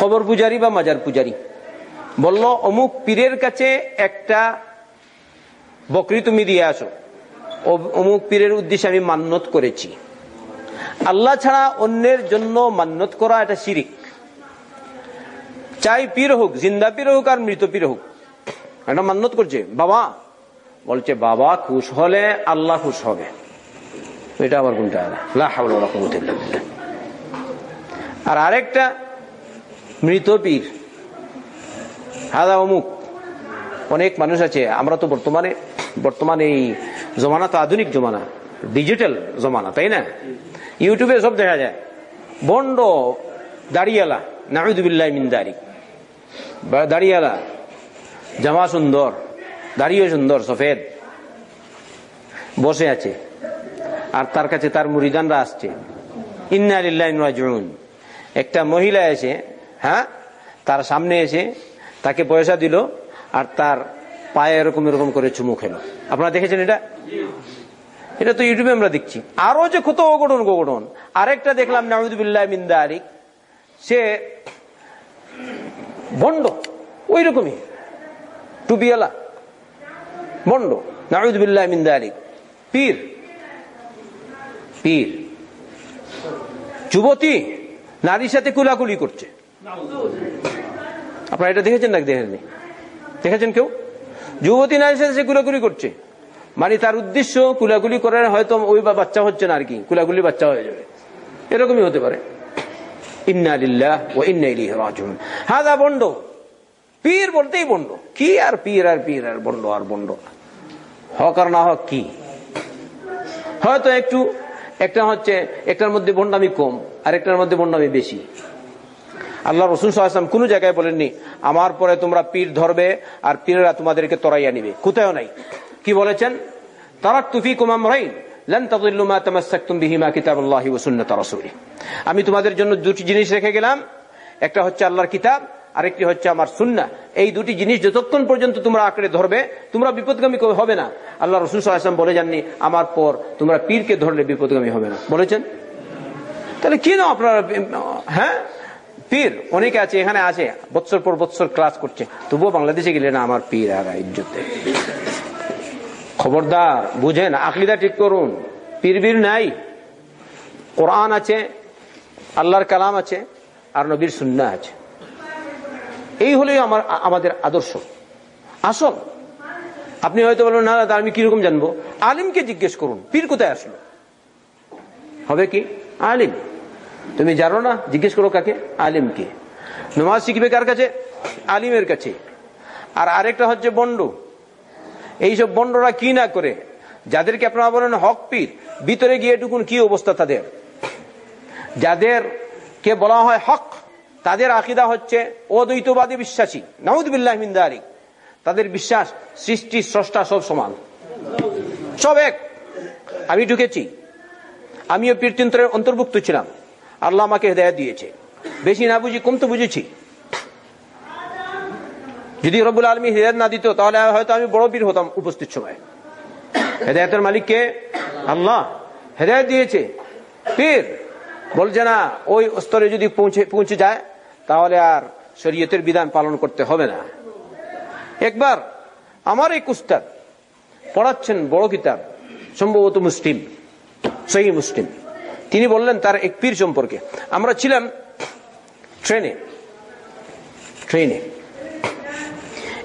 Speaker 1: কবর পূজারি বা মাজার পূজারি বলল, অমুক পীরের কাছে একটা বকরি তুমি দিয়ে আসো। অমুক পীরের উদ্দেশ্যে আমি মান্যত করেছি। আল্লাহ ছাড়া অন্যের জন্য মান্যত করা এটা শিরিক। চাই পীর হোক, জিন্দা পীর হোক আর মৃত পীর হোক। এটা মান্যত করছে, বাবা! বলছে, বাবা, খুশ হলে আল্লাহ খুশ হবে। এটা আবার কোনটা? আর আরেকটা, মৃত পীর। হাদা অমুক। অনেক মানুষ আছে, আমরা তো বর্তমানে বর্তমানে এই জমানা তো আধুনিক জমানা ডিজিটাল জমানা, তাই না? ইউটিউবে সব দেখা যায়। বন্ড দাড়িয়ালা নাহিদুবিল্লাহ মিন্দারি দাড়িয়ালা, জামা সুন্দর, দাড়িও সুন্দর, সফেদ। বসে আছে। আর তার কাছে তার মুরিদানরা আসছে। ইন্না লিল্লাহ একটা মহিলা এসে হ্যাঁ তার সামনে এসে তাকে পয়সা দিল আর তার পায়ে এরকম এরকম করে চুমু খেলো। আপনারা দেখেছেন এটা? এটা তো ইউটিউবে আমরা দেখছি। আরও যে কত অঘটন গোঘটন আরেকটা দেখলাম নাহিদুল্লাহ মিন্দা সে বন্ড ওই রকমই টুবিয়ালা বন্ড নাহিদুল্লাহ মিন্দা পীর। পীর। যুবতী। নারীর সাথে কুলাকুলি করছে। আপনারা এটা দেখেছেন নাকি দেখেননি? দেখেছেন কেউ? যুবতী নারীর সাথে সে কুলাকুলি করছে। মানে তার উদ্দেশ্য কুলাগুলি করার হয়তো ওই বাচ্চা হচ্ছে না আর কি কুলাগুলি বাচ্চা হয়ে যাবে। এরকমই হতে পারে। হাদা বন্ড পীর বলতেই বন্ড কি আর পীর আর পীর আর বন্ড আর বন্ড হক আর না হক কি? হয়তো একটু একটা হচ্ছে, একটার মধ্যে বন্ডামি কম, আর একটার মধ্যে বন্ডামি বেশি। আল্লাহ রসুল সাল্লাম কোন জায়গায় বলেননি, আমার পরে তোমরা পীর ধরবে, আর পীরেরা তোমাদেরকে তরাইয়া নিবে। কোথাও নাই। কি বলেছেন? তারাক তুফি কুমাম রাইন আমি তোমাদের জন্য দুটি জিনিস রেখে গেলাম। একটা হচ্ছে আল্লাহর কিতাব আরেকটি হচ্ছে আমার সুন্না এই দুটি জিনিস যতক্ষণ পর্যন্ত তোমরা আঁকড়ে ধরবে, তোমরা বিপদগামী হবে না। আল্লাহ রসুল সাল্লাম বলে যাননি, আমার পর তোমরা পীরকে ধরলে বিপদগামী হবে না। বলেছেন? তাহলে কি না আপনারা হ্যাঁ? পীর, অনেকে আছে, এখানে আছে বছর পর বছর ক্লাস করছে। তবুও বাংলাদেশে গেলে না, আমার পীর আর ইজ্জতে খবরদার, বুঝেন আকলিদা ঠিক করুন। পীর বীর নাই। কোরআন আছে, আল্লাহর কালাম আছে, আর নবীর সুন্না আছে। এই হলেই আমার, আমাদের আদর্শ। আসল। আপনি হয়তো বলবেন, না দাদা আমি কীরকম জানব? আলিমকে জিজ্ঞেস করুন, পীর কোথায় আসলো? হবে কি? আলিম। তুমি জানো না? জিজ্ঞেস করো কাকে? আলিমকে। নমাজ শিখবে কার কাছে? আলিমের কাছে। আর আরেকটা হচ্ছে বন্ড। এইসব বন্ডরা কি না করে? যাদেরকে আপনারা বলেন হক পীর, ভিতরে গিয়ে টুকুন কি অবস্থা তাদের? যাদের কে বলা হয় হক তাদের আকিদা হচ্ছে অদ্বৈতবাদী বিশ্বাসী। নাউদ্দিল্লাহ মিন্দারি তাদের বিশ্বাস সৃষ্টি স্রষ্টা সব সমান। সব এক। আমি ঢুকেছি। আমিও পীরতন্ত্রের অন্তর্ভুক্ত ছিলাম। আল্লাহ আমাকে হেদায়ত দিয়েছে। বেশি না বুঝি, কম তো বুঝেছি। যদি রবুল আলমী হৃদয় না দিত, তাহলে হয়তো আমি বড় বীর হতাম উপস্থিত সময়। হেদায়তের মালিককে আল্লাহ হেদায়ত দিয়েছে। পীর বলছে না, ওই স্তরে যদি পৌঁছে পৌঁছে যায়, তাহলে আর শরীয়তের বিধান পালন করতে হবে না। একবার আমার এই কুস্তাদ পড়াচ্ছেন বড় কিতাব, সম্ভবত মুসলিম, সেই মুসলিম। তিনি বললেন তার এক পীর সম্পর্কে, আমরা ছিলাম ট্রেনে ট্রেনে।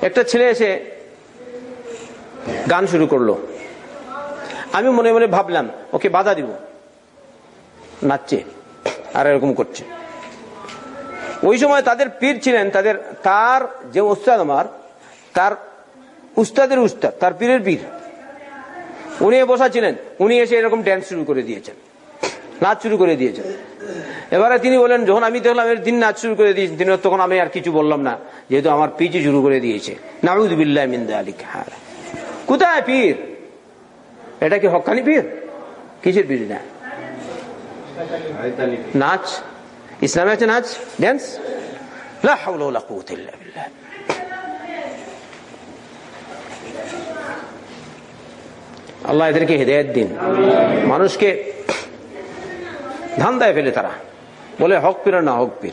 Speaker 1: একটা ছেলে এসে গান শুরু করল। আমি মনে মনে ভাবলাম, ওকে বাধা দিব, নাচছে। আর এরকম করছে। ওই সময় তাদের পীর ছিলেন, তাদের, তার যে উস্তাদ আমার, তার উস্তাদের উস্তাদ, তার পীরের পীর। উনি বসা ছিলেন, উনি এসে এরকম ড্যান্স শুরু করে দিয়েছেন, নাচ শুরু করে দিয়েছেন। এবারে তিনি বলেন যখন আমি দেখলাম এর দিন নাচ শুরু করে দিয়েছেন তিনি তখন আমি আর কিছু বললাম না, যেহেতু আমার পিচি শুরু করে দিয়েছে। নাউদ্দিল্লাহ কোথায় পীর? এটা কি হকানি পীর? কিসের পীর না নাচ ইসলামে আছে নাচ ড্যান্স আল্লাহ এদেরকে হেদায়ত দিন। মানুষকে ধান্দায় ফেলে তারা। বলে হক পীর আর না হক পীর।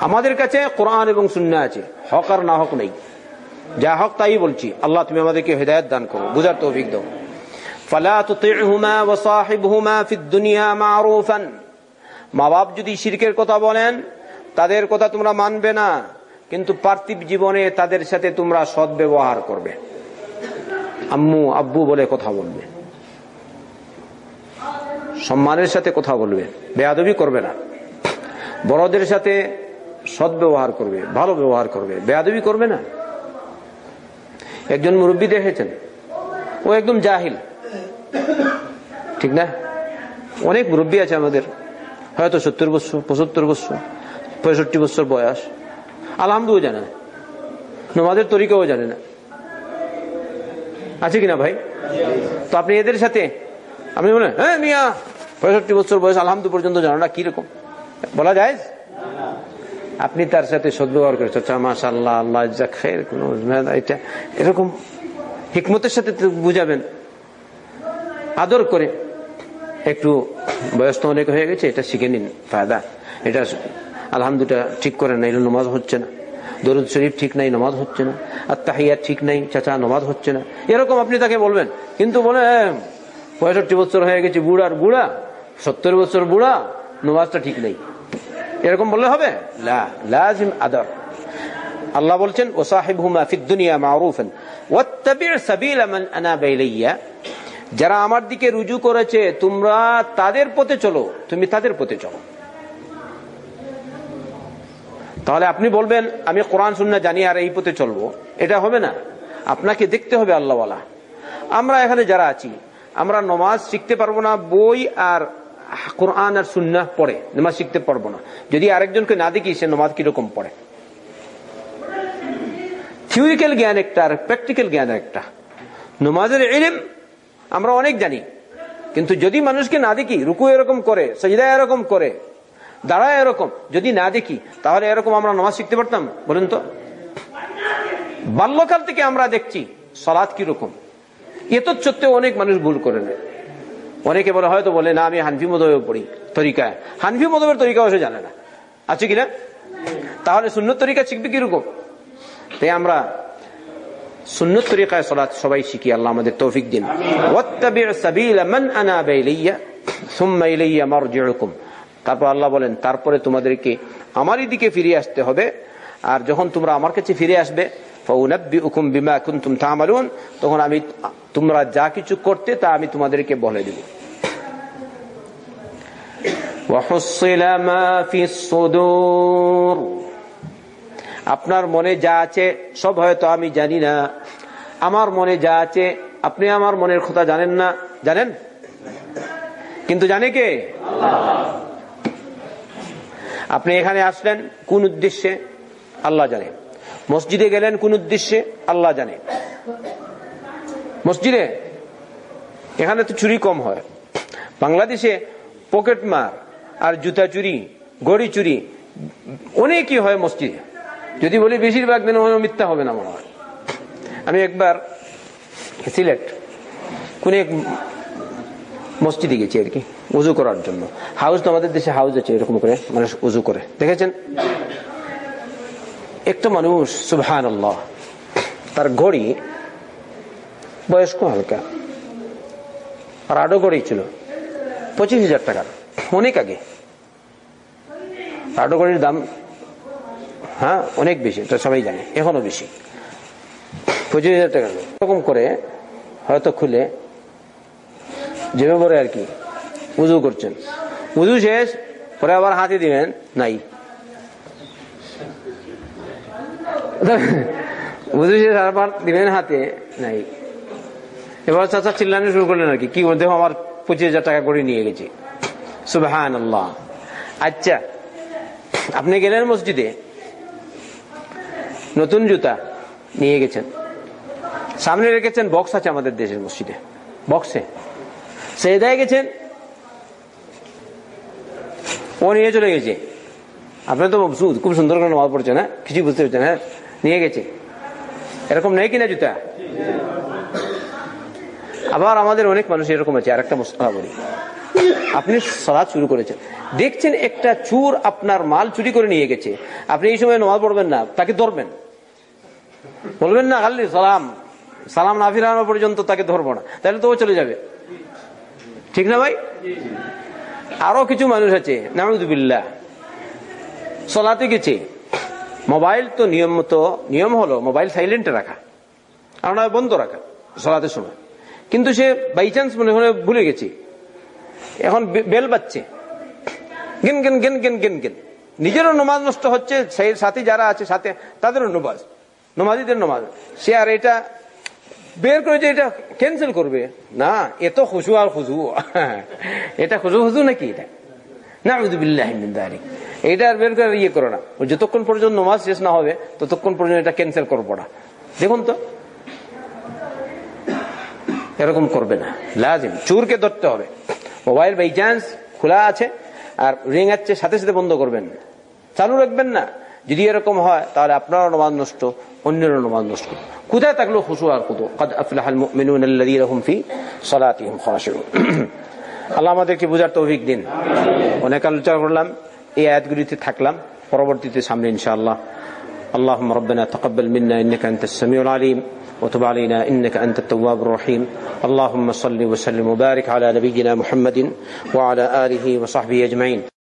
Speaker 1: আমাদের কাছে কোরআন এবং শূন্য আছে। হক আর না হক নেই। যা হক তাই বলছি। আল্লাহ তুমি আমাদেরকে হেদায়ত দান করো। বুঝার তৌফিক দাও। ফালা তুতি'হুমা ওয়া সাহিবহুমা ফিদ দুনিয়া মারুফান মা বাপ যদি শিরকের কথা বলেন, তাদের কথা তোমরা মানবে না, কিন্তু পার্থিব জীবনে তাদের সাথে তোমরা সৎ ব্যবহার করবে। আম্মু, আব্বু বলে কথা বলবে। সম্মানের সাথে কথা বলবে, বেয়াদবি করবে না। বড়দের সাথে সৎ ব্যবহার করবে, ভালো ব্যবহার করবে, বেয়াদবি করবে না। একজন মুরব্বী দেখেছেন, ও একদম জাহিল। ঠিক না? অনেক মুরব্বী আছে আমাদের। হয়তো সত্তর বছর, পঁচাত্তর বছর, পঁয়ষট্টি বছর বয়স। আলহামদুও জানে না। নমাজের তরিকাও জানে না। আছে কিনা ভাই? তো আপনি এদের সাথে, আপনি বলেন হ্যাঁ মিয়া, পঁয়ষট্টি বছর বয়স আলহামদু পর্যন্ত জানো না কীরকম বলা যায়? আপনি তার সাথে সদ্ব্যবহার করেছেন আচ্ছা মাসা আল্লাহ এটা এরকম হিকমতের সাথে বুঝাবেন। আদর করে। একটু বয়স তো অনেক হয়ে গেছে, এটা শিখে নিন, ফায়দা। এটা আলহামদুলিল্লাহ ঠিক করে না নমাজ হচ্ছে না। দরুদ শরীফ ঠিক নাই, নমাজ হচ্ছে না। আর তাহিয়া ঠিক নাই, চাচা, নমাজ হচ্ছে না। এরকম আপনি তাকে বলবেন, কিন্তু বলে পঁয়ষট্টি বছর হয়ে গেছে বুড়ার বুড়া, সত্তর বছর বুড়া, নমাজটা ঠিক নেই। এরকম বললে হবে? লাজিম আদর। আল্লাহ বলছেন ও সাহেব হুমা ফিদ দুনিয়া মারুফেন মান আনাবা ইলাইয়া। যারা আমার দিকে রুজু করেছে, তোমরা তাদের পথে চলো। তুমি তাদের পথে চলো। তাহলে আপনি বলবেন, আমি কোরআন শুননা জানি আর এই পথে চলবো। এটা হবে না। আপনাকে দেখতে হবে আল্লাহওয়ালা। আমরা এখানে যারা আছি, আমরা নমাজ শিখতে পারব না, বই আর কোরআন আর সুন্না পড়ে। নমাজ শিখতে পারব না। যদি আরেকজনকে না দেখি, সে নমাজ কীরকম পড়ে? থিওরিক্যাল জ্ঞান একটা আর প্র্যাকটিক্যাল জ্ঞান একটা। নমাজের এলিম আমরা অনেক জানি। কিন্তু যদি মানুষকে না দেখি, রুকু এরকম করে, সজিদা এরকম করে দাঁড়ায় এরকম, যদি না দেখি, তাহলে এরকম আমরা নামাজ শিখতে পারতাম? বলুন তো। বাল্যকাল থেকে আমরা দেখছি সলাদ কীরকম। এত সত্ত্বেও অনেক মানুষ ভুল করে নেয়। অনেকে বলে, হয়তো বলে, না, আমি হানফি মতো পড়ি তরিকায়। হানফি মতবের তরিকা সে জানে না। আছে কিনা তাহলে শূন্য তরিকা শিখবে কীরকম? তাই আমরা সুন্নত তরিকায় সলাৎ সবাই শিখি আল্লাহ আমাদের তৌফিক দিন ওয়াত্তাবি' সাবিলা মান আনাবা ইলাইয়া সুম্মা ইলাইয়া মারজিউকুম তারপর আল্লাহ বলেন তারপরে তোমাদেরকে আমারই দিকে ফিরে আসতে হবে আর যখন তোমরা আমার কাছে ফিরে আসবে ফাউনাব্বিউকুম বিমা কুনতুম তা'মালুন তখন আমি তোমরা যা কিছু করতে তা আমি তোমাদেরকে বলে দেব وحصل ما في الصدور আপনার মনে যা আছে, সব হয়তো আমি জানি না। আমার মনে যা আছে, আপনি আমার মনের কথা জানেন না। জানেন? কিন্তু জানে কে? আপনি এখানে আসলেন, কোন উদ্দেশ্যে? আল্লাহ জানে। মসজিদে গেলেন, কোন উদ্দেশ্যে? আল্লাহ জানে। মসজিদে? এখানে তো চুরি কম হয়। বাংলাদেশে পকেট মার আর জুতা চুরি, গড়ি চুরি, অনেকই হয় মসজিদে। যদি বলি বেশিরভাগ দিন মিথ্যা হবে না মনে হয়। আমি একবার সিলেট, কোন এক মসজিদে গেছি আর কি, উজু করার জন্য। হাউস তো আমাদের দেশে হাউস আছে, এরকম করে মানুষ উজু করে। দেখেছেন? একটা মানুষ সুবহান তার ঘড়ি বয়স্ক হালকা, আর আরও ঘড়ি ছিল, পঁচিশ হাজার টাকার, অনেক আগে। আরও ঘড়ির দাম হ্যাঁ অনেক বেশি, এটা সবাই জানে, এখনও বেশি। পঁচিশ হাজার টাকা এরকম করে হয়তো খুলে, যেভাবে করে আর কি, উজু করছেন। উজু শেষ, পরে আবার হাতে দিবেন, নাই। উজু শেষ, আবার দিবেন হাতে, নাই। এবার চাচা চিল্লানো শুরু করলেন আর কি কি দেখো আমার পঁচিশ হাজার টাকা করে নিয়ে গেছি। আল্লাহ আচ্ছা আপনি গেলেন মসজিদে? নতুন জুতা নিয়ে গেছেন। সামনে রেখেছেন বক্স আছে আমাদের দেশের মসজিদে। বক্সে। সেদায় গেছেন। ও নিয়ে চলে গেছে। আপনার তো মবসুদ খুব সুন্দর করে নামাজ পড়ছেন হ্যাঁ? কিছু বুঝতে পারছেন হ্যাঁ? নিয়ে গেছে। এরকম নেই কিনা জুতা? আবার আমাদের অনেক মানুষ এরকম আছে আর একটা মশলা বলি। আপনি সলাদ শুরু করেছেন। দেখছেন একটা চুর আপনার মাল চুরি করে নিয়ে গেছে। আপনি এই সময় নামাজ পড়বেন না, তাকে ধরবেন। বলবেন না, খালি সালাম। সালাম না ফিরানো পর্যন্ত তাকে ধরবো না। তাহলে তো ও চলে যাবে। ঠিক না ভাই? আরও কিছু মানুষ আছে নামুদুবিল্লাহ সলাতে গেছে। মোবাইল তো নিয়ম মতো, নিয়ম হলো মোবাইল সাইলেন্টে রাখা। আর বন্ধ রাখা সলাতে সময়। কিন্তু সে বাই চান্স মনে হয় ভুলে গেছে। এখন বেল বাজছে। গেন গেন গেন গেন গেন গেন। নিজেরও নমাজ নষ্ট হচ্ছে, সেই সাথী যারা আছে, সাথে তাদেরও নমাজ, নমাজিদের নমাজ। সে আর এটা বের করে যে এটা ক্যান্সেল করবে। না এত খুশু আর খুশু এটা খুশু খুশু নাকি এটা? না এটা আর বের করে ইয়ে করো না। যতক্ষণ পর্যন্ত নমাজ শেষ না হবে, ততক্ষণ পর্যন্ত এটা ক্যান্সেল করব না। দেখুন তো। এরকম করবে না। লাজিম। চুরকে ধরতে হবে। মোবাইল বাই চান্স খোলা আছে আর রিং আছে সাথে সাথে বন্ধ করবেন চালু রাখবেন না যদি এরকম হয় তাহলে আপনারও নমাজ নষ্ট অন্যেরও নমাজ নষ্ট কোথায় থাকলো খুশু আর কুতু قد افلح المؤمنون الذين هم في صلاتهم خاشعون আল্লাহ আমাদেরকে বুঝার তৌফিক দিন অনেক আলোচনা করলাম এই আয়াতগুলিতে থাকলাম পরবর্তীতে সামনে ইনশাআল্লাহ اللهم ربنا تقبل منا انك انت السميع العليم وتب علينا إنك أنت التواب الرحيم. اللهم صل وسلم وبارك على نبينا محمد وعلى آله وصحبه أجمعين.